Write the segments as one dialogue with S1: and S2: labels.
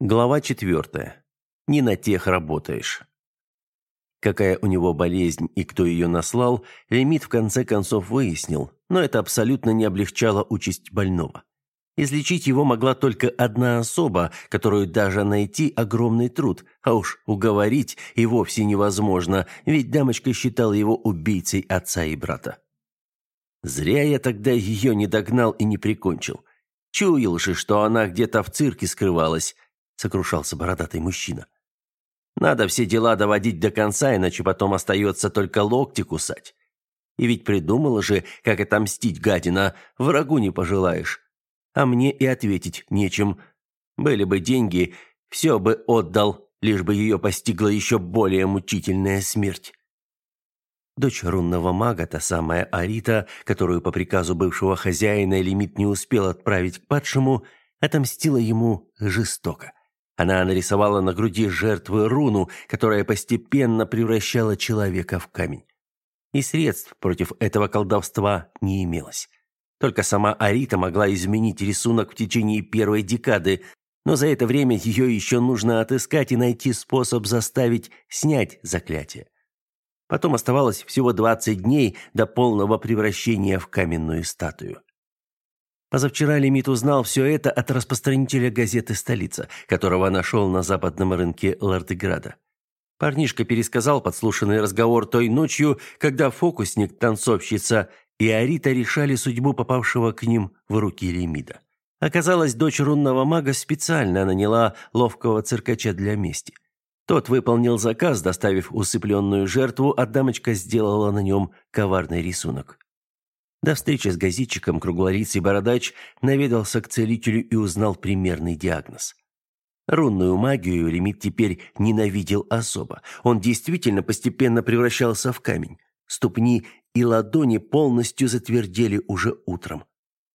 S1: Глава четвертая. Не на тех работаешь. Какая у него болезнь и кто ее наслал, Лимит в конце концов выяснил, но это абсолютно не облегчало участь больного. Излечить его могла только одна особа, которую даже найти огромный труд, а уж уговорить и вовсе невозможно, ведь дамочка считала его убийцей отца и брата. Зря я тогда ее не догнал и не прикончил. Чуял же, что она где-то в цирке скрывалась, сокрушался бородатый мужчина. Надо все дела доводить до конца, иначе потом остается только локти кусать. И ведь придумала же, как отомстить гадина, врагу не пожелаешь. А мне и ответить нечем. Были бы деньги, все бы отдал, лишь бы ее постигла еще более мучительная смерть. Дочь рунного мага, та самая Арита, которую по приказу бывшего хозяина Лимит не успел отправить к падшему, отомстила ему жестоко. Она нарисовала на груди жертвы руну, которая постепенно превращала человека в камень. И средств против этого колдовства не имелось. Только сама Арита могла изменить рисунок в течение первой декады, но за это время ее еще нужно отыскать и найти способ заставить снять заклятие. Потом оставалось всего 20 дней до полного превращения в каменную статую. Позавчера Лимит узнал все это от распространителя газеты «Столица», которого нашел на западном рынке Лардеграда. Парнишка пересказал подслушанный разговор той ночью, когда фокусник, танцовщица и Арита решали судьбу попавшего к ним в руки Лемида. Оказалось, дочь рунного мага специально наняла ловкого циркача для мести. Тот выполнил заказ, доставив усыпленную жертву, а дамочка сделала на нем коварный рисунок. До встречи с газетчиком круглолицый бородач наведался к целителю и узнал примерный диагноз. Рунную магию Лимит теперь ненавидел особо. Он действительно постепенно превращался в камень. Ступни и ладони полностью затвердели уже утром.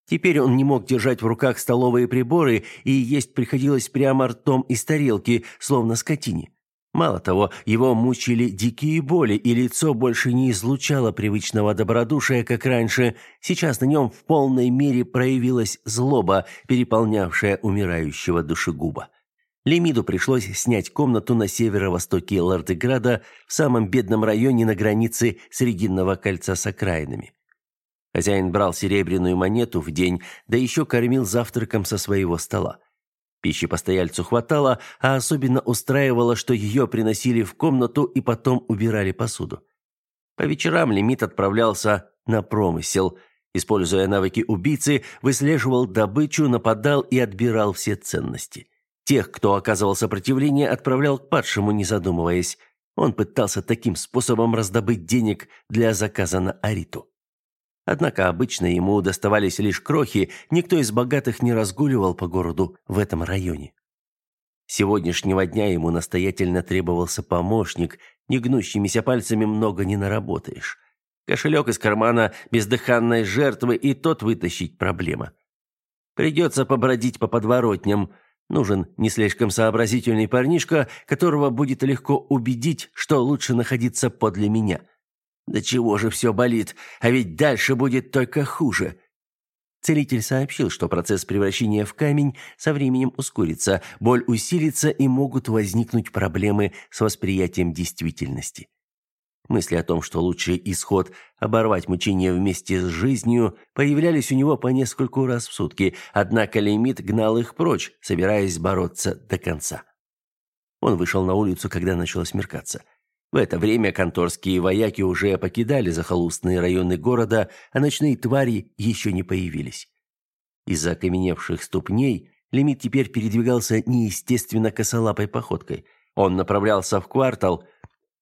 S1: Теперь он не мог держать в руках столовые приборы, и есть приходилось прямо ртом из тарелки, словно скотине. Мало того, его мучили дикие боли, и лицо больше не излучало привычного добродушия, как раньше. Сейчас на нем в полной мере проявилась злоба, переполнявшая умирающего душегуба. Лемиду пришлось снять комнату на северо-востоке Лардеграда, в самом бедном районе на границе Срединного кольца с окраинами. Хозяин брал серебряную монету в день, да еще кормил завтраком со своего стола. Пищи постояльцу хватало, а особенно устраивало, что ее приносили в комнату и потом убирали посуду. По вечерам Лимит отправлялся на промысел. Используя навыки убийцы, выслеживал добычу, нападал и отбирал все ценности. Тех, кто оказывал сопротивление, отправлял к падшему, не задумываясь. Он пытался таким способом раздобыть денег для заказа на Ариту. Однако обычно ему доставались лишь крохи, никто из богатых не разгуливал по городу в этом районе. Сегодняшнего дня ему настоятельно требовался помощник, не гнущимися пальцами много не наработаешь. Кошелек из кармана бездыханной жертвы и тот вытащить проблема. Придется побродить по подворотням. Нужен не слишком сообразительный парнишка, которого будет легко убедить, что лучше находиться подле меня. Да чего же все болит, а ведь дальше будет только хуже. Целитель сообщил, что процесс превращения в камень со временем ускорится, боль усилится и могут возникнуть проблемы с восприятием действительности. Мысли о том, что лучший исход – оборвать мучения вместе с жизнью, появлялись у него по нескольку раз в сутки, однако лимит гнал их прочь, собираясь бороться до конца. Он вышел на улицу, когда начало смеркаться – в это время конторские вояки уже покидали захолустные районы города, а ночные твари еще не появились. Из-за окаменевших ступней Лимит теперь передвигался неестественно косолапой походкой. Он направлялся в квартал,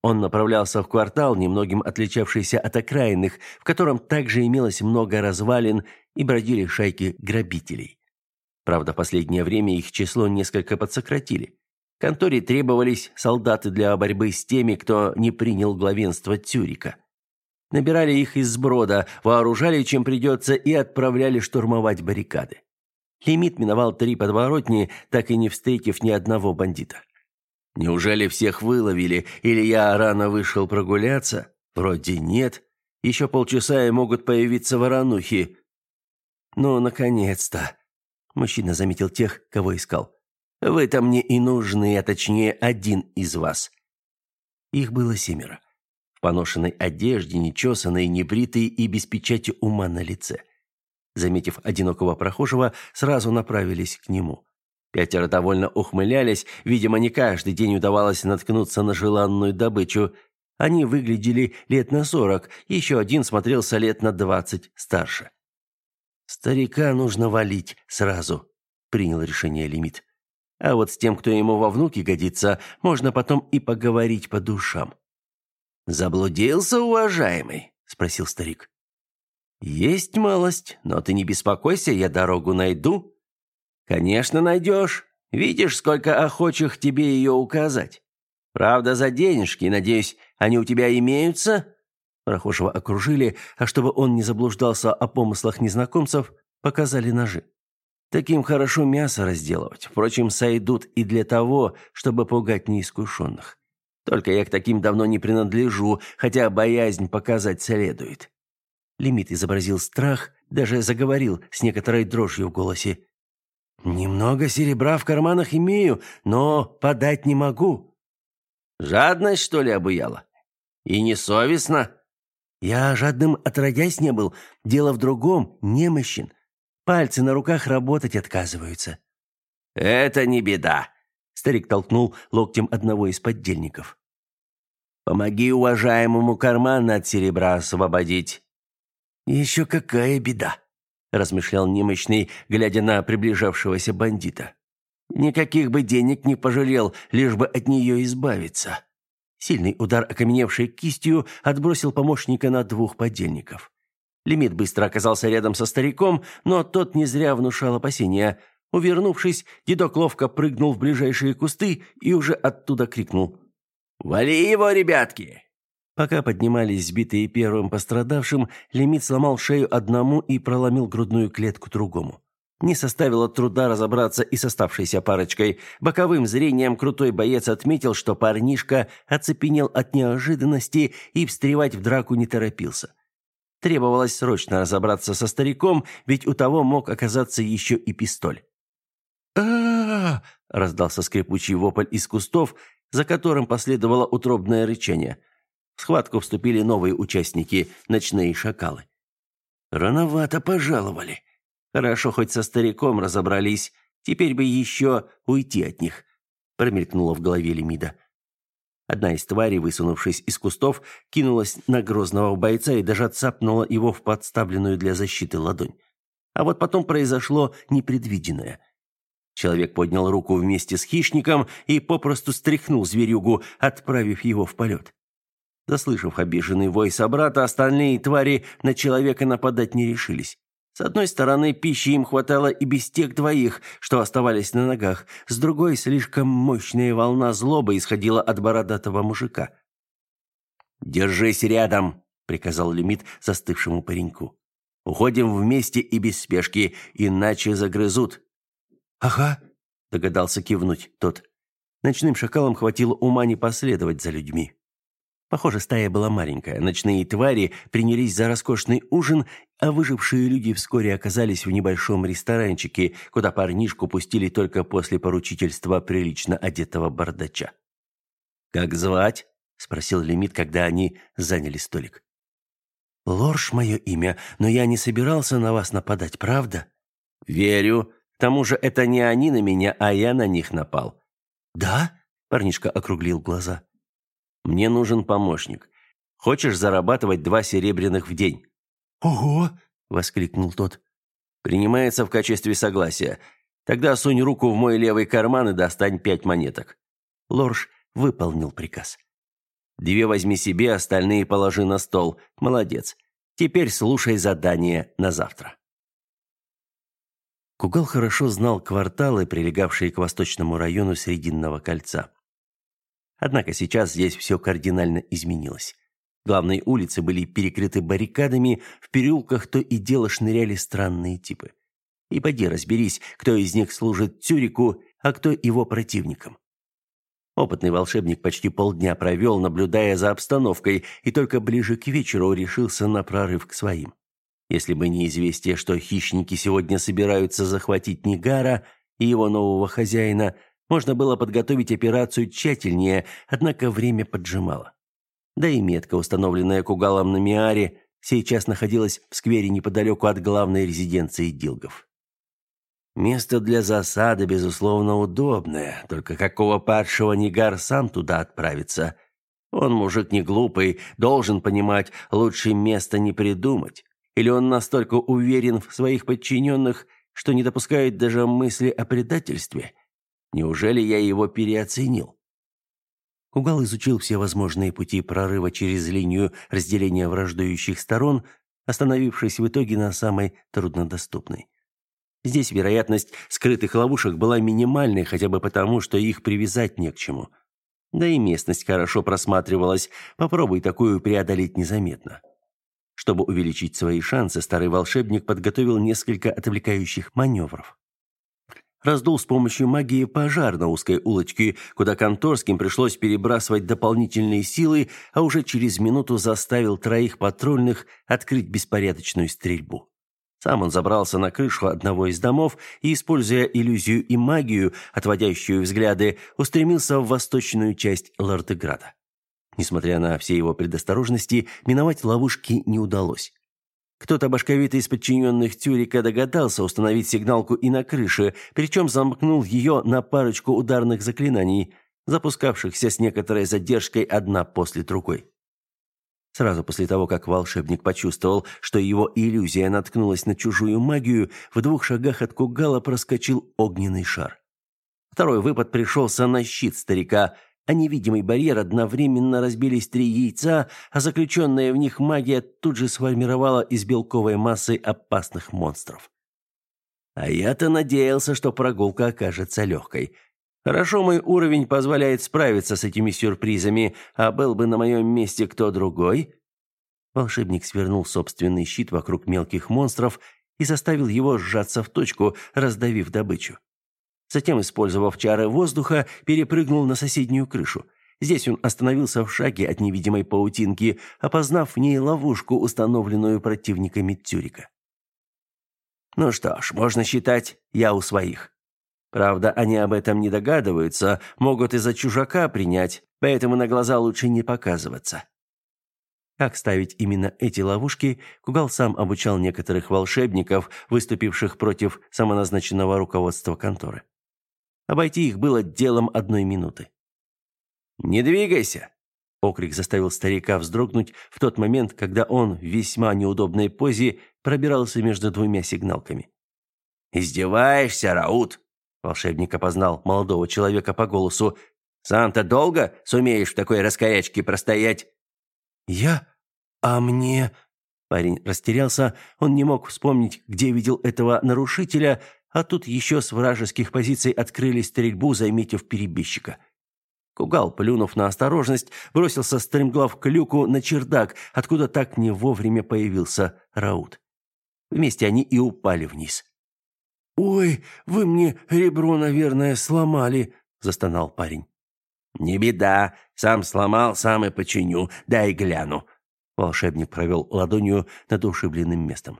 S1: он направлялся в квартал, немногим отличавшийся от окраинных, в котором также имелось много развалин и бродили шайки грабителей. Правда, последнее время их число несколько подсократили. Конторе требовались солдаты для борьбы с теми, кто не принял главенство Тюрика. Набирали их из сброда, вооружали чем придется и отправляли штурмовать баррикады. Лимит миновал три подворотни, так и не встретив ни одного бандита. Неужели всех выловили, или я рано вышел прогуляться? Вроде нет. Еще полчаса и могут появиться воронухи. Ну, наконец-то. Мужчина заметил тех, кого искал. Вы-то мне и нужны, а точнее один из вас». Их было семеро. В поношенной одежде, нечесанные, небритые и без печати ума на лице. Заметив одинокого прохожего, сразу направились к нему. Пятеро довольно ухмылялись, видимо, не каждый день удавалось наткнуться на желанную добычу. Они выглядели лет на сорок, еще один смотрелся лет на двадцать старше. «Старика нужно валить сразу», — принял решение Лимит. «А вот с тем, кто ему во внуки годится, можно потом и поговорить по душам». «Заблудился, уважаемый?» — спросил старик. «Есть малость, но ты не беспокойся, я дорогу найду». «Конечно найдешь. Видишь, сколько охочих тебе ее указать. Правда, за денежки, надеюсь, они у тебя имеются?» Прохожего окружили, а чтобы он не заблуждался о помыслах незнакомцев, показали ножи. Таким хорошо мясо разделывать. Впрочем, сойдут и для того, чтобы пугать неискушенных. Только я к таким давно не принадлежу, хотя боязнь показать следует. Лимит изобразил страх, даже заговорил с некоторой дрожью в голосе. «Немного серебра в карманах имею, но подать не могу». «Жадность, что ли, обуяла? И несовестно?» «Я жадным отродясь не был. Дело в другом, немощен. Пальцы на руках работать отказываются». «Это не беда», — старик толкнул локтем одного из поддельников. «Помоги уважаемому карман от серебра освободить». «Еще какая беда!» – размышлял немощный, глядя на приближавшегося бандита. «Никаких бы денег не пожалел, лишь бы от нее избавиться». Сильный удар окаменевшей кистью отбросил помощника на двух подельников. Лимит быстро оказался рядом со стариком, но тот не зря внушал опасения. Увернувшись, дедок ловко прыгнул в ближайшие кусты и уже оттуда крикнул. «Вали его, ребятки! Пока поднимались сбитые первым пострадавшим, лимит сломал шею одному и проломил грудную клетку другому. Не составило труда разобраться и с оставшейся парочкой. Боковым зрением крутой боец отметил, что парнишка оцепенел от неожиданности и встревать в драку не торопился. Требовалось срочно разобраться со стариком, ведь у того мог оказаться еще и пистоль. а раздался скрипучий вопль из кустов, за которым последовало утробное рычание – в схватку вступили новые участники, ночные шакалы. Рановато пожаловали. Хорошо, хоть со стариком разобрались. Теперь бы еще уйти от них, промелькнуло в голове Лемида. Одна из тварей, высунувшись из кустов, кинулась на грозного бойца и даже цапнула его в подставленную для защиты ладонь. А вот потом произошло непредвиденное. Человек поднял руку вместе с хищником и попросту стряхнул зверюгу, отправив его в полет. Заслышав обиженный вой собрата, остальные твари на человека нападать не решились. С одной стороны, пищи им хватало и без тех двоих, что оставались на ногах. С другой, слишком мощная волна злобы исходила от бородатого мужика. «Держись рядом», — приказал Лимит застывшему пареньку. «Уходим вместе и без спешки, иначе загрызут». «Ага», — догадался кивнуть тот. Ночным шакалам хватило ума не последовать за людьми. Похоже, стая была маленькая. Ночные твари принялись за роскошный ужин, а выжившие люди вскоре оказались в небольшом ресторанчике, куда парнишку пустили только после поручительства прилично одетого бардача. «Как звать?» – спросил Лимит, когда они заняли столик. «Лорш мое имя, но я не собирался на вас нападать, правда?» «Верю. К тому же это не они на меня, а я на них напал». «Да?» – парнишка округлил глаза. Мне нужен помощник. Хочешь зарабатывать два серебряных в день?»
S2: «Ого!»
S1: — воскликнул тот. «Принимается в качестве согласия. Тогда сунь руку в мой левый карман и достань пять монеток». Лорж выполнил приказ. «Две возьми себе, остальные положи на стол. Молодец. Теперь слушай задание на завтра». Кугал хорошо знал кварталы, прилегавшие к восточному району Срединного кольца. Однако сейчас здесь все кардинально изменилось. Главные улицы были перекрыты баррикадами, в переулках то и дело шныряли странные типы. И поди разберись, кто из них служит Цюрику, а кто его противникам. Опытный волшебник почти полдня провел, наблюдая за обстановкой, и только ближе к вечеру решился на прорыв к своим. Если бы не известие, что хищники сегодня собираются захватить Нигара и его нового хозяина, Можно было подготовить операцию тщательнее, однако время поджимало. Да и метка, установленная Кугалом на Миаре, сейчас находилась в сквере неподалеку от главной резиденции Дилгов. Место для засады, безусловно, удобное, только какого падшего Нигар сам туда отправится? Он мужик не глупый, должен понимать, лучше места не придумать. Или он настолько уверен в своих подчиненных, что не допускает даже мысли о предательстве? Неужели я его переоценил? Кугал изучил все возможные пути прорыва через линию разделения враждующих сторон, остановившись в итоге на самой труднодоступной. Здесь вероятность скрытых ловушек была минимальной, хотя бы потому, что их привязать не к чему. Да и местность хорошо просматривалась, попробуй такую преодолеть незаметно. Чтобы увеличить свои шансы, старый волшебник подготовил несколько отвлекающих маневров раздул с помощью магии пожар на узкой улочке, куда конторским пришлось перебрасывать дополнительные силы, а уже через минуту заставил троих патрульных открыть беспорядочную стрельбу. Сам он забрался на крышу одного из домов и, используя иллюзию и магию, отводящую взгляды, устремился в восточную часть Лордеграда. Несмотря на все его предосторожности, миновать ловушки не удалось. Кто-то башковитый из подчиненных Тюрика догадался установить сигналку и на крыше, причем замкнул ее на парочку ударных заклинаний, запускавшихся с некоторой задержкой одна после другой. Сразу после того, как волшебник почувствовал, что его иллюзия наткнулась на чужую магию, в двух шагах от Кугала проскочил огненный шар. Второй выпад пришелся на щит старика – а невидимый барьер одновременно разбились три яйца, а заключенная в них магия тут же сформировала из белковой массы опасных монстров. А я-то надеялся, что прогулка окажется легкой. Хорошо мой уровень позволяет справиться с этими сюрпризами, а был бы на моем месте кто другой. Волшебник свернул собственный щит вокруг мелких монстров и заставил его сжаться в точку, раздавив добычу. Затем, использовав чары воздуха, перепрыгнул на соседнюю крышу. Здесь он остановился в шаге от невидимой паутинки, опознав в ней ловушку, установленную противниками Тюрика. Ну что ж, можно считать, я у своих. Правда, они об этом не догадываются, могут из-за чужака принять, поэтому на глаза лучше не показываться. Как ставить именно эти ловушки, Кугал сам обучал некоторых волшебников, выступивших против самоназначенного руководства конторы. Обойти их было делом одной минуты. «Не двигайся!» Окрик заставил старика вздрогнуть в тот момент, когда он в весьма неудобной позе пробирался между двумя сигналками. «Издеваешься, Раут?» Волшебник опознал молодого человека по голосу. «Сам-то долго сумеешь в такой раскорячке простоять?»
S2: «Я? А мне...» Парень растерялся, он не мог вспомнить, где видел этого нарушителя, а тут еще с вражеских позиций открыли стрельбу, заметив перебежчика. Кугал, плюнув на осторожность, бросился стремглав к люку на чердак, откуда так не вовремя появился Раут. Вместе они и упали вниз. «Ой, вы мне ребро, наверное, сломали», — застонал парень.
S1: «Не беда, сам сломал, сам и починю, дай гляну». Волшебник провел ладонью над ушибленным местом.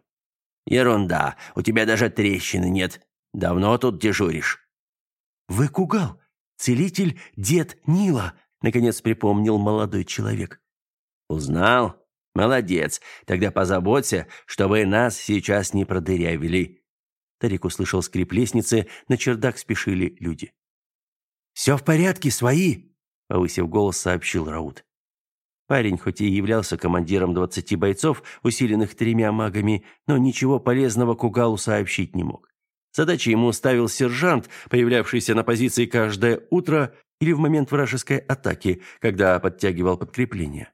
S1: Ерунда, у тебя даже трещины нет. Давно тут дежуришь?
S2: Вы Кугал, целитель дед Нила, наконец припомнил молодой человек.
S1: Узнал? Молодец. Тогда позаботься, чтобы нас сейчас не продырявили.
S2: Тарик услышал скрип лестницы, на чердак спешили люди. «Все в порядке, свои!» — повысив голос, сообщил Раут. Парень хоть и являлся командиром двадцати бойцов, усиленных тремя магами, но ничего полезного Кугалу сообщить не мог. Задачи ему ставил сержант, появлявшийся на позиции каждое утро или в момент вражеской атаки, когда подтягивал подкрепление.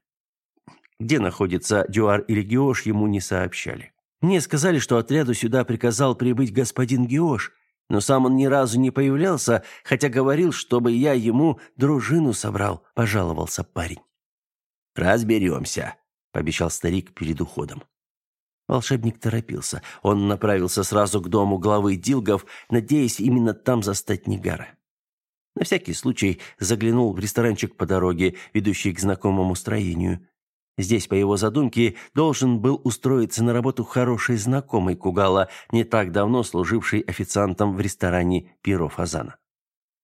S2: Где находится Дюар или Геош, ему не сообщали. Мне сказали, что отряду сюда приказал прибыть господин Геош, но сам он ни разу не появлялся, хотя говорил, чтобы я ему дружину собрал, пожаловался парень.
S1: «Разберемся», — пообещал старик перед уходом. Волшебник торопился. Он направился сразу к дому главы Дилгов, надеясь именно там застать Нигара. На всякий случай заглянул в ресторанчик по дороге, ведущий к знакомому строению. Здесь, по его задумке, должен был устроиться на работу хороший знакомый Кугала, не так давно служивший официантом в ресторане Пиро Фазана.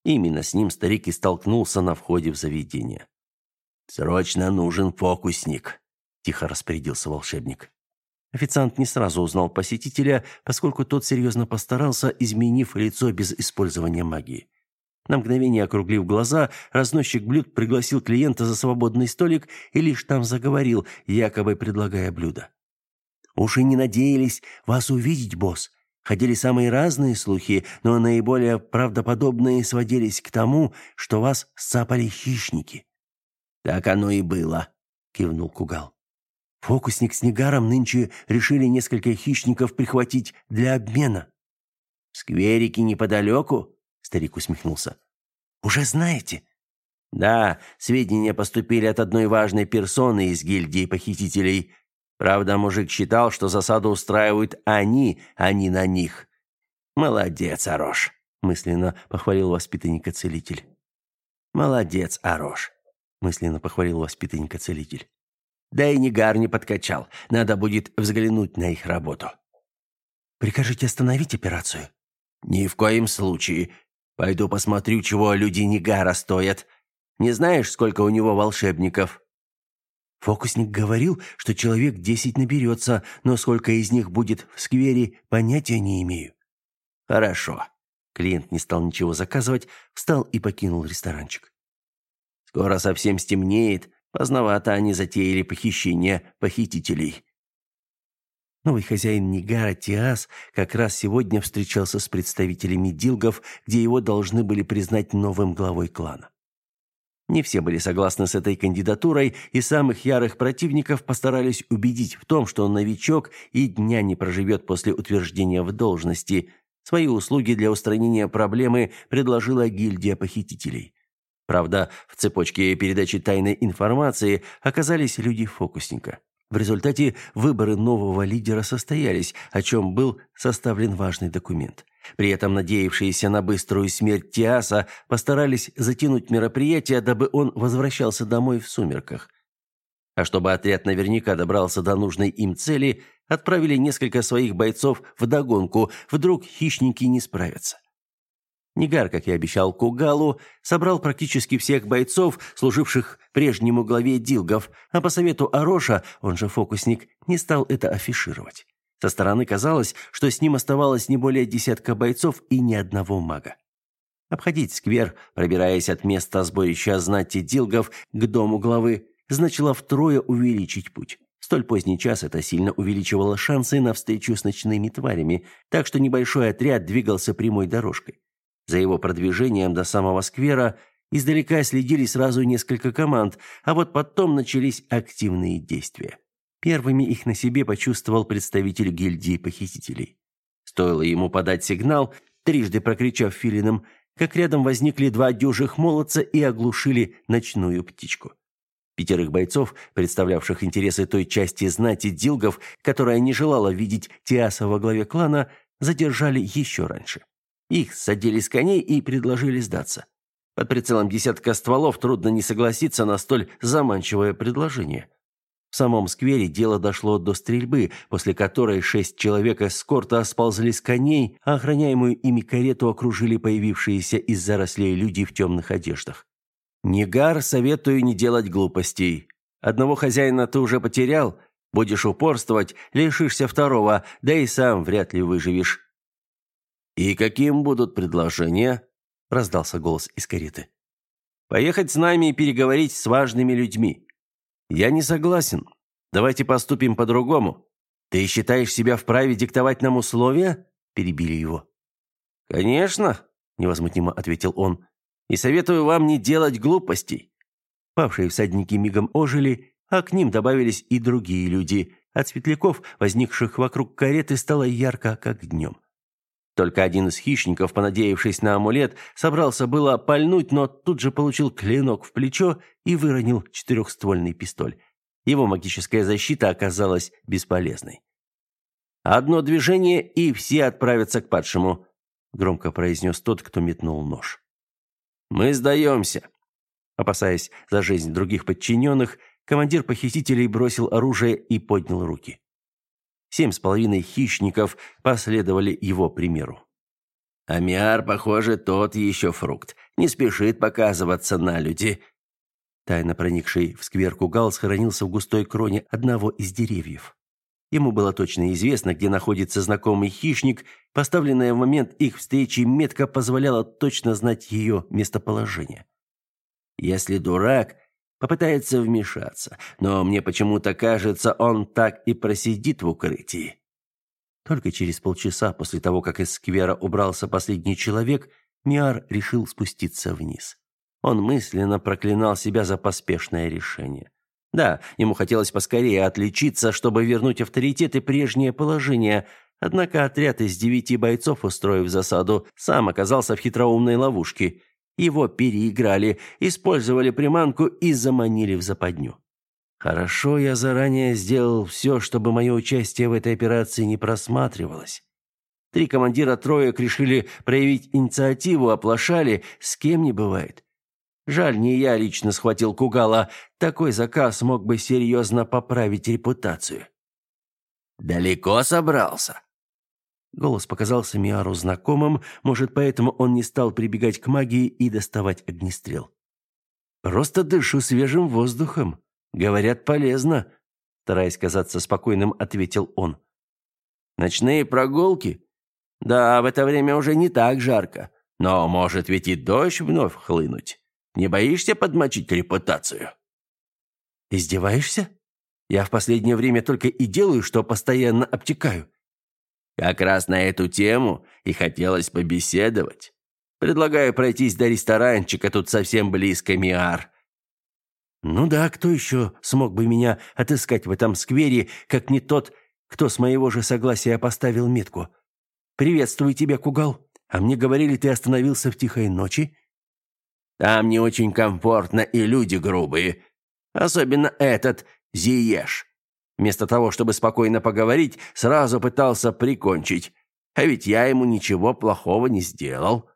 S1: Именно с ним старик и столкнулся на входе в заведение. «Срочно нужен фокусник», – тихо распорядился волшебник.
S2: Официант не сразу узнал посетителя, поскольку тот серьезно постарался, изменив лицо без использования магии. На мгновение округлив глаза, разносчик блюд пригласил клиента за свободный столик и лишь там заговорил, якобы предлагая блюдо. «Уж и не надеялись вас увидеть, босс. Ходили самые разные слухи, но наиболее правдоподобные сводились к тому, что вас сцапали хищники».
S1: «Так оно и было», — кивнул Кугал.
S2: «Фокусник с Негаром нынче решили несколько хищников прихватить для обмена».
S1: «В скверике неподалеку?» — старик усмехнулся.
S2: «Уже знаете?»
S1: «Да, сведения поступили от одной важной персоны из гильдии похитителей. Правда, мужик считал, что засаду устраивают они, а не на них. Молодец, Арош, мысленно похвалил воспитанника-целитель. Молодец, Арош, мысленно похвалил воспитанника-целитель. Да и Нигар не подкачал. Надо будет взглянуть на их работу.
S2: Прикажите остановить операцию?
S1: Ни в коем случае. Пойду посмотрю, чего люди Нигара стоят. Не знаешь, сколько у него волшебников?
S2: Фокусник говорил, что человек десять наберется, но сколько из них будет в сквере, понятия не имею.
S1: Хорошо. Клиент не стал ничего заказывать, встал и покинул ресторанчик. Скоро совсем стемнеет, поздновато они затеяли похищение похитителей.
S2: Новый хозяин Нигара Тиас как раз сегодня встречался с представителями дилгов, где его должны были признать новым главой клана. Не все были согласны с этой кандидатурой, и самых ярых противников постарались убедить в том, что новичок и дня не проживет после утверждения в должности. Свои услуги для устранения проблемы предложила гильдия похитителей. Правда, в цепочке передачи тайной информации оказались люди фокусника. В результате выборы нового лидера состоялись, о чем был составлен важный документ. При этом надеявшиеся на быструю смерть Тиаса постарались затянуть мероприятие, дабы он возвращался домой в сумерках. А чтобы отряд наверняка добрался до нужной им цели, отправили несколько своих бойцов в догонку, вдруг хищники не справятся. Нигар, как и обещал Кугалу, собрал практически всех бойцов, служивших прежнему главе Дилгов, а по совету Ароша, он же фокусник, не стал это афишировать. Со стороны казалось, что с ним оставалось не более десятка бойцов и ни одного мага. Обходить сквер, пробираясь от места сборища знати Дилгов к дому главы, значило втрое увеличить путь. В столь поздний час это сильно увеличивало шансы на встречу с ночными тварями, так что небольшой отряд двигался прямой дорожкой. За его продвижением до самого сквера издалека следили сразу несколько команд, а вот потом начались активные действия. Первыми их на себе почувствовал представитель гильдии похитителей. Стоило ему подать сигнал, трижды прокричав филином, как рядом возникли два дюжих молодца и оглушили ночную птичку. Пятерых бойцов, представлявших интересы той части знати дилгов, которая не желала видеть Тиаса во главе клана, задержали еще раньше. Их садили с коней и предложили сдаться. Под прицелом десятка стволов трудно не согласиться на столь заманчивое предложение. В самом сквере дело дошло до стрельбы, после которой шесть человек эскорта сползли с коней, а охраняемую ими карету окружили появившиеся из зарослей люди в темных одеждах. «Нигар, советую не делать глупостей. Одного хозяина ты уже потерял, будешь упорствовать, лишишься второго, да и сам вряд ли выживешь. «И каким будут предложения?» – раздался голос из кареты. «Поехать с нами и переговорить с важными людьми». «Я не согласен. Давайте поступим по-другому. Ты считаешь себя вправе диктовать нам условия?» – перебили его. «Конечно», – невозмутимо ответил он. «И советую вам не делать глупостей». Павшие всадники мигом ожили, а к ним добавились и другие люди. От светляков, возникших вокруг кареты, стало ярко, как днем. Только один из хищников, понадеявшись на амулет, собрался было пальнуть, но тут же получил клинок в плечо и выронил четырехствольный пистоль. Его магическая защита оказалась бесполезной. «Одно движение, и все отправятся к падшему», — громко произнес тот, кто метнул нож. «Мы сдаемся». Опасаясь за жизнь других подчиненных, командир похитителей бросил оружие и поднял руки. Семь с половиной хищников последовали его примеру.
S1: Амиар, похоже, тот еще фрукт. Не спешит показываться на люди.
S2: Тайно проникший в сквер Кугал схоронился в густой кроне одного из деревьев. Ему было точно известно, где находится знакомый хищник. Поставленная в момент их встречи метка позволяла точно знать ее местоположение.
S1: Если дурак, попытается вмешаться, но мне почему-то кажется, он так и просидит в укрытии.
S2: Только через полчаса после того, как из сквера убрался последний человек, Миар решил спуститься вниз. Он мысленно проклинал себя за поспешное решение. Да, ему хотелось поскорее отличиться, чтобы вернуть авторитет и прежнее положение. Однако отряд из девяти бойцов, устроив засаду, сам оказался в хитроумной ловушке. Его переиграли, использовали приманку и заманили в западню. Хорошо, я заранее сделал все, чтобы мое участие в этой операции не просматривалось. Три командира троек решили проявить инициативу, оплошали, с кем не бывает. Жаль, не я лично схватил Кугала. Такой заказ мог бы серьезно поправить репутацию.
S1: «Далеко собрался?»
S2: Голос показался Миару знакомым, может, поэтому он не стал прибегать к магии и доставать огнестрел. «Просто дышу свежим воздухом. Говорят, полезно», — стараясь казаться спокойным, ответил он.
S1: «Ночные прогулки? Да, в это время уже не так жарко, но может ведь и дождь вновь хлынуть». Не боишься подмочить репутацию?»
S2: «Издеваешься? Я в последнее время только и делаю, что постоянно обтекаю».
S1: «Как раз на эту тему и хотелось побеседовать. Предлагаю пройтись до ресторанчика, тут совсем близко Миар».
S2: «Ну да, кто еще смог бы меня отыскать в этом сквере, как не тот, кто с моего же согласия поставил метку? Приветствую тебя, Кугал. А мне говорили, ты остановился в тихой ночи?»
S1: Там не очень комфортно и люди грубые. Особенно этот Зиеш. Вместо того, чтобы спокойно поговорить, сразу пытался прикончить. А ведь я ему ничего плохого не сделал.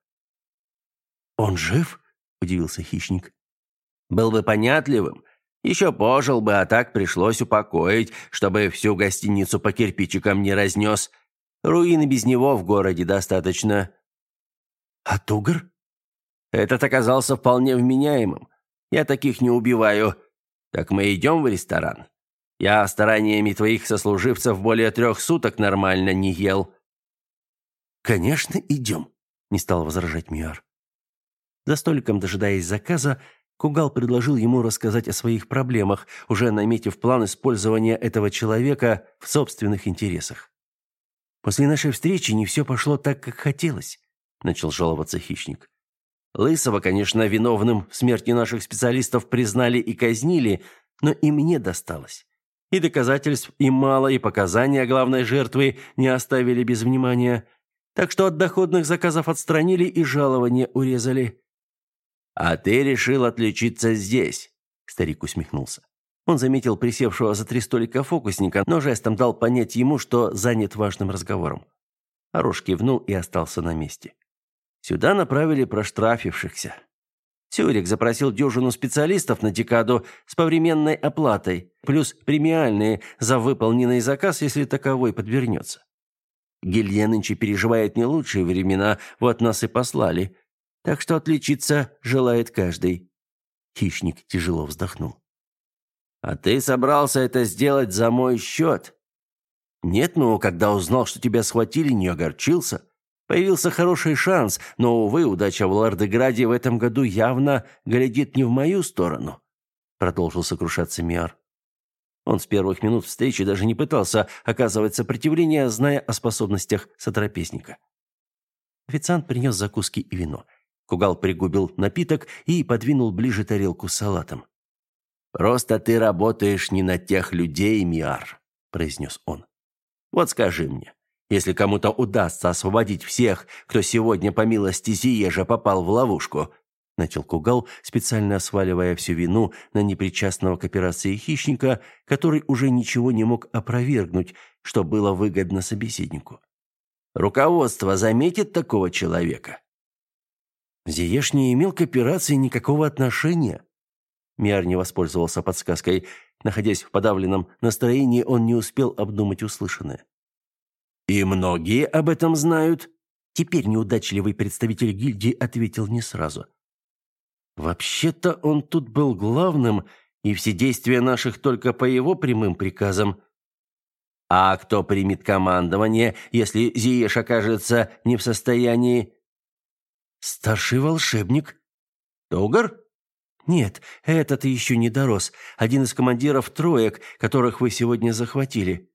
S2: «Он жив?» – удивился хищник.
S1: «Был бы понятливым, еще пожил бы, а так пришлось упокоить, чтобы всю гостиницу по кирпичикам не разнес. Руины без него в городе достаточно».
S2: «А Тугр?»
S1: Этот оказался вполне вменяемым. Я таких не убиваю. Так мы идем в ресторан? Я стараниями твоих сослуживцев более трех суток нормально не ел».
S2: «Конечно, идем», — не стал возражать Миар. За столиком, дожидаясь заказа, Кугал предложил ему рассказать о своих проблемах, уже наметив план использования этого человека в собственных интересах. «После нашей встречи не все пошло так, как хотелось», — начал жаловаться хищник. Лысого, конечно, виновным в смерти наших специалистов признали и казнили, но и мне досталось. И доказательств им мало, и показания главной жертвы не оставили без внимания. Так что от доходных заказов отстранили и жалования урезали.
S1: «А ты решил отличиться здесь?»
S2: Старик усмехнулся. Он заметил присевшего за три столика фокусника, но жестом дал понять ему, что занят важным разговором. Орош кивнул и остался на месте. Сюда направили проштрафившихся. Тюрик запросил дюжину специалистов на декаду с повременной оплатой, плюс премиальные за выполненный заказ, если таковой подвернется. Гильдия нынче переживает не лучшие времена, вот нас и послали. Так что отличиться желает каждый. Хищник тяжело вздохнул.
S1: «А ты собрался это сделать за мой счет?»
S2: «Нет, но когда узнал, что тебя схватили, не огорчился. Появился хороший шанс, но, увы, удача в Лардеграде в этом году явно глядит не в мою сторону», — продолжил сокрушаться Миар. Он с первых минут встречи даже не пытался оказывать сопротивление, зная о способностях сотрапезника. Официант принес закуски и вино. Кугал пригубил напиток и подвинул ближе тарелку с салатом.
S1: «Просто ты работаешь не на тех людей, Миар», — произнес он. «Вот скажи мне, если кому-то удастся освободить всех, кто сегодня по милости Зиежа попал в ловушку, начал Кугал, специально сваливая всю вину на непричастного к операции хищника, который уже ничего не мог опровергнуть, что было выгодно собеседнику. Руководство заметит такого человека.
S2: Зиеш не имел к операции никакого отношения. Миар не воспользовался подсказкой. Находясь в подавленном настроении, он не успел обдумать услышанное.
S1: «И многие об этом знают?»
S2: Теперь неудачливый представитель гильдии ответил не сразу. Вообще-то он тут был главным, и все действия наших только по его прямым приказам. А кто примет командование, если Зиеш окажется не в состоянии? Старший волшебник. Тугар? Нет, этот еще не дорос. Один из командиров троек, которых вы сегодня захватили.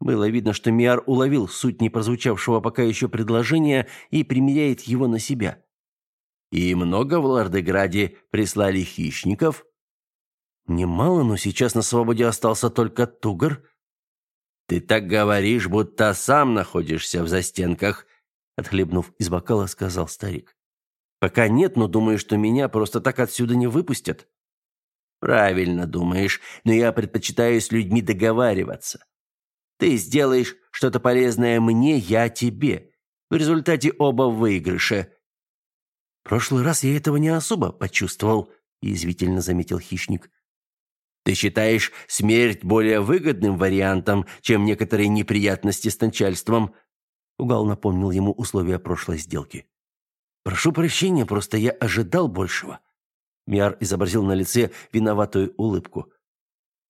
S2: Было видно, что Миар уловил суть непрозвучавшего пока еще предложения и примеряет его на себя. И много в Лардеграде прислали хищников? Немало, но сейчас на свободе остался только Тугар. Ты так говоришь, будто сам находишься в застенках, отхлебнув из бокала, сказал старик. Пока нет, но думаю, что меня просто так отсюда не выпустят. Правильно думаешь, но я предпочитаю с людьми договариваться. Ты сделаешь что-то полезное мне, я тебе. В результате оба в выигрыше. Прошлый раз я этого не особо почувствовал, язвительно заметил хищник. Ты считаешь смерть более выгодным вариантом, чем некоторые неприятности с начальством? Угал напомнил ему условия прошлой сделки. Прошу прощения, просто я ожидал большего. Миар изобразил на лице виноватую улыбку.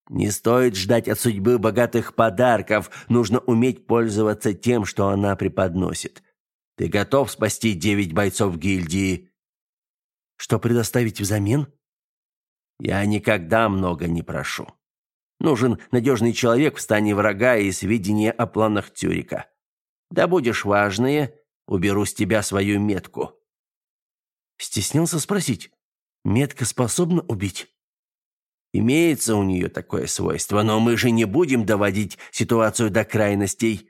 S2: Не стоит ждать от судьбы богатых подарков, нужно уметь пользоваться тем, что она преподносит. Ты готов спасти девять бойцов гильдии? Что предоставить взамен? Я никогда много не прошу. Нужен надежный человек в стане врага и сведения о планах Тюрика. Да будешь важное, уберу с тебя свою метку. Стеснялся спросить. Метка способна убить? Имеется у нее такое свойство, но мы же не будем доводить ситуацию до крайностей.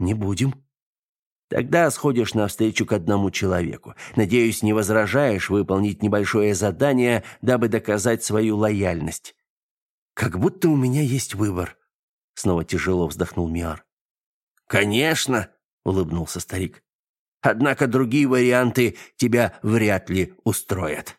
S2: Не будем. Тогда сходишь навстречу к одному человеку. Надеюсь, не возражаешь выполнить небольшое задание, дабы доказать свою лояльность. Как будто у меня есть выбор. Снова тяжело вздохнул Миар. Конечно, улыбнулся старик. Однако другие варианты тебя вряд ли устроят.